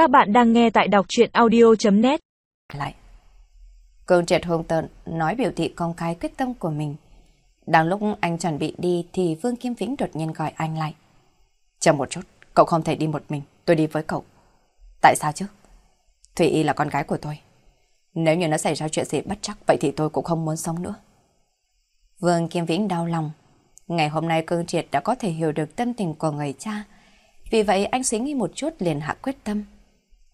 Các bạn đang nghe tại đọc chuyện audio.net Lại Cương triệt hung tợn nói biểu thị công khai quyết tâm của mình. Đang lúc anh chuẩn bị đi thì Vương Kim Vĩnh đột nhiên gọi anh lại. Chờ một chút, cậu không thể đi một mình, tôi đi với cậu. Tại sao chứ? Thủy Y là con gái của tôi. Nếu như nó xảy ra chuyện gì bất chắc, vậy thì tôi cũng không muốn sống nữa. Vương Kim Vĩnh đau lòng. Ngày hôm nay Cương Triệt đã có thể hiểu được tâm tình của người cha. Vì vậy anh suy nghĩ một chút liền hạ quyết tâm.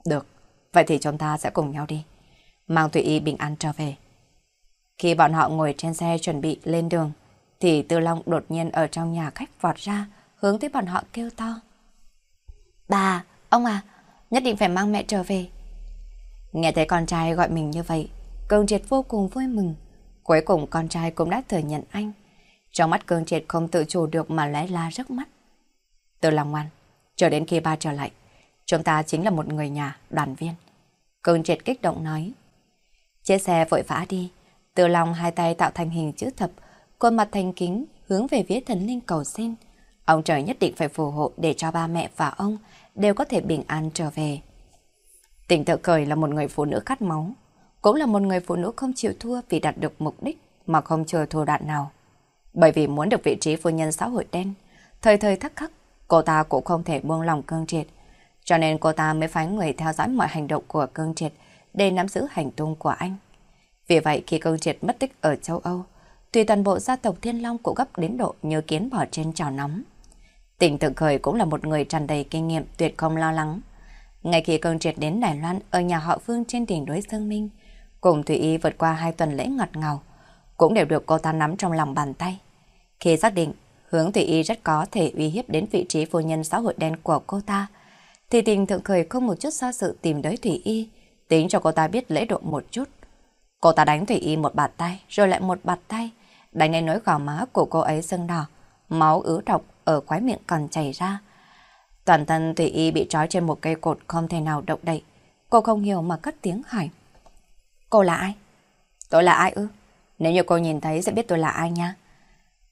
Được, vậy thì chúng ta sẽ cùng nhau đi. Mang Thủy Y bình an trở về. Khi bọn họ ngồi trên xe chuẩn bị lên đường, thì Tư Long đột nhiên ở trong nhà khách vọt ra, hướng tới bọn họ kêu to. Bà, ông à, nhất định phải mang mẹ trở về. Nghe thấy con trai gọi mình như vậy, Cương Triệt vô cùng vui mừng. Cuối cùng con trai cũng đã thừa nhận anh. Trong mắt Cương Triệt không tự chủ được mà lóe la rất mắt. Tư Long ngoan, chờ đến khi ba trở lại, chúng ta chính là một người nhà, đoàn viên. Cương Triệt kích động nói. Chiếc xe vội vã đi, từ lòng hai tay tạo thành hình chữ thập, khuôn mặt thành kính hướng về phía thần linh cầu xin. Ông trời nhất định phải phù hộ để cho ba mẹ và ông đều có thể bình an trở về. Tỉnh tự cười là một người phụ nữ khát máu, cũng là một người phụ nữ không chịu thua vì đạt được mục đích mà không chờ thua đạn nào. Bởi vì muốn được vị trí phu nhân xã hội đen, thời thời thắc khắc, cô ta cũng không thể buông lòng cương triệt. Cho nên cô ta mới phái người theo dõi mọi hành động của cương triệt để nắm giữ hành tung của anh. Vì vậy khi cương triệt mất tích ở châu Âu, tùy toàn bộ gia tộc Thiên Long cũng gấp đến độ như kiến bỏ trên chảo nóng. Tỉnh tự khởi cũng là một người tràn đầy kinh nghiệm tuyệt không lo lắng. Ngay khi cương triệt đến Đài Loan ở nhà họ Phương trên đỉnh núi Dương Minh, cùng Thủy Y vượt qua hai tuần lễ ngọt ngào, cũng đều được cô ta nắm trong lòng bàn tay. Khi xác định hướng Thủy Y rất có thể uy hiếp đến vị trí phu nhân xã hội đen của cô ta, thì tình thượng khởi không một chút do sự tìm tới Thủy Y, tính cho cô ta biết lễ độ một chút. Cô ta đánh Thủy Y một bạt tay, rồi lại một bạt tay, đánh lên nỗi gò má của cô ấy sưng đỏ, máu ứ độc ở khóe miệng còn chảy ra. Toàn thân Thủy Y bị trói trên một cây cột không thể nào động đậy. Cô không hiểu mà cất tiếng hỏi. Cô là ai? Tôi là ai ư? Nếu như cô nhìn thấy sẽ biết tôi là ai nha.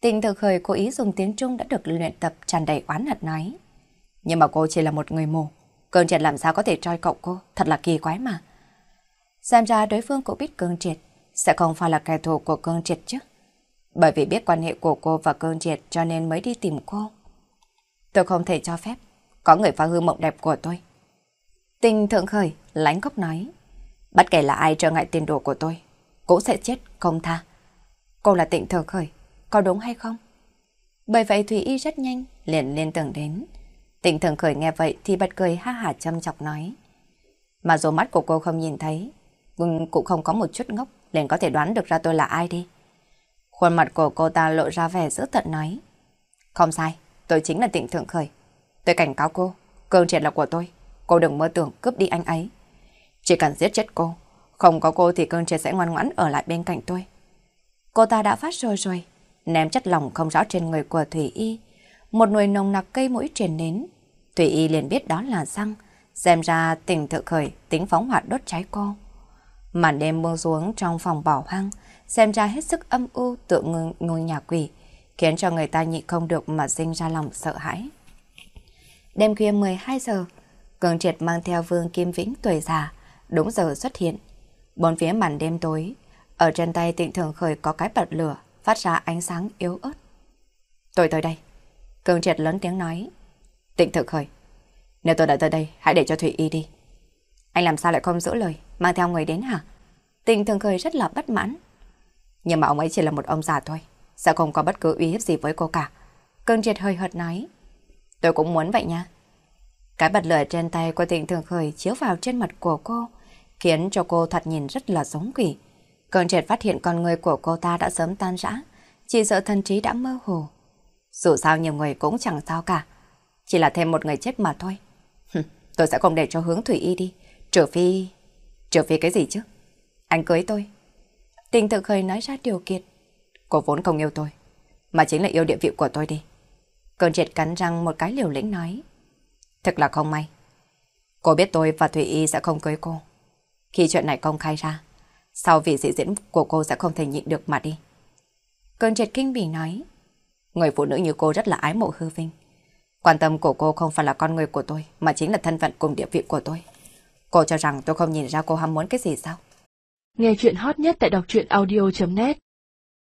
Tình thực khởi cố ý dùng tiếng Trung đã được luyện tập tràn đầy oán hận nói. Nhưng mà cô chỉ là một người mù. Cơn triệt làm sao có thể troi cậu cô? Thật là kỳ quái mà. Xem ra đối phương cũng biết cơn triệt. Sẽ không phải là kẻ thù của cơn triệt chứ. Bởi vì biết quan hệ của cô và cơn triệt cho nên mới đi tìm cô. Tôi không thể cho phép. Có người phá hư mộng đẹp của tôi. Tình thượng khởi, lánh khóc nói. Bất kể là ai trở ngại tiền đồ của tôi, cũng sẽ chết không tha. Cô là tịnh thượng khởi, có đúng hay không? Bởi vậy Thủy Y rất nhanh, liền liên tưởng đến. Tịnh thường khởi nghe vậy thì bật cười ha hả châm chọc nói. Mà dù mắt của cô không nhìn thấy, nhưng cũng không có một chút ngốc, liền có thể đoán được ra tôi là ai đi. Khuôn mặt của cô ta lộ ra vẻ dữ tận nói. Không sai, tôi chính là tịnh thượng khởi. Tôi cảnh cáo cô, cơn triệt là của tôi. Cô đừng mơ tưởng cướp đi anh ấy. Chỉ cần giết chết cô, không có cô thì cơn triệt sẽ ngoan ngoãn ở lại bên cạnh tôi. Cô ta đã phát rồi rồi, ném chất lỏng không rõ trên người của Thủy Y. Một nồi nồng nặc cây mũi truyền đến. Thủy Y liền biết đó là xăng, xem ra tình tự khởi tính phóng hỏa đốt cháy cô. Màn đêm buông xuống trong phòng bảo hoang, xem ra hết sức âm u tựa ngôi, ngôi nhà quỷ, khiến cho người ta nhịn không được mà sinh ra lòng sợ hãi. Đêm khuya 12 giờ, Cường Triệt mang theo Vương Kim Vĩnh tuổi già, đúng giờ xuất hiện. Bốn phía màn đêm tối, ở trên tay tịnh thường khởi có cái bật lửa, phát ra ánh sáng yếu ớt. Tôi tới đây. Cường Triệt lớn tiếng nói. Tịnh thực khởi. Nếu tôi đã tới đây, hãy để cho Thủy Y đi. Anh làm sao lại không giữ lời, mang theo người đến hả? Tịnh thường khởi rất là bất mãn. Nhưng mà ông ấy chỉ là một ông già thôi, sẽ không có bất cứ uy hiếp gì với cô cả. Cơn Triệt hơi hợt nói. Tôi cũng muốn vậy nha. Cái bật lửa trên tay của tịnh thường khởi chiếu vào trên mặt của cô, khiến cho cô thật nhìn rất là giống quỷ. Cơn triệt phát hiện con người của cô ta đã sớm tan rã, chỉ sợ thần trí đã mơ hồ. Dù sao nhiều người cũng chẳng sao cả, chỉ là thêm một người chết mà thôi. tôi sẽ không để cho hướng Thủy Y đi, trừ phi... Trừ phi cái gì chứ? Anh cưới tôi. Tình tự khởi nói ra điều kiện. Cô vốn không yêu tôi, mà chính là yêu địa vị của tôi đi. Cơn triệt cắn răng một cái liều lĩnh nói. Thật là không may. Cô biết tôi và Thủy Y sẽ không cưới cô. Khi chuyện này công khai ra, sau vì dị diễn của cô sẽ không thể nhịn được mà đi. Cơn triệt kinh bỉ nói, người phụ nữ như cô rất là ái mộ hư vinh. Quan tâm của cô không phải là con người của tôi, mà chính là thân phận cùng địa vị của tôi. Cô cho rằng tôi không nhìn ra cô ham muốn cái gì sao? Nghe chuyện hot nhất tại đọc truyện audio.net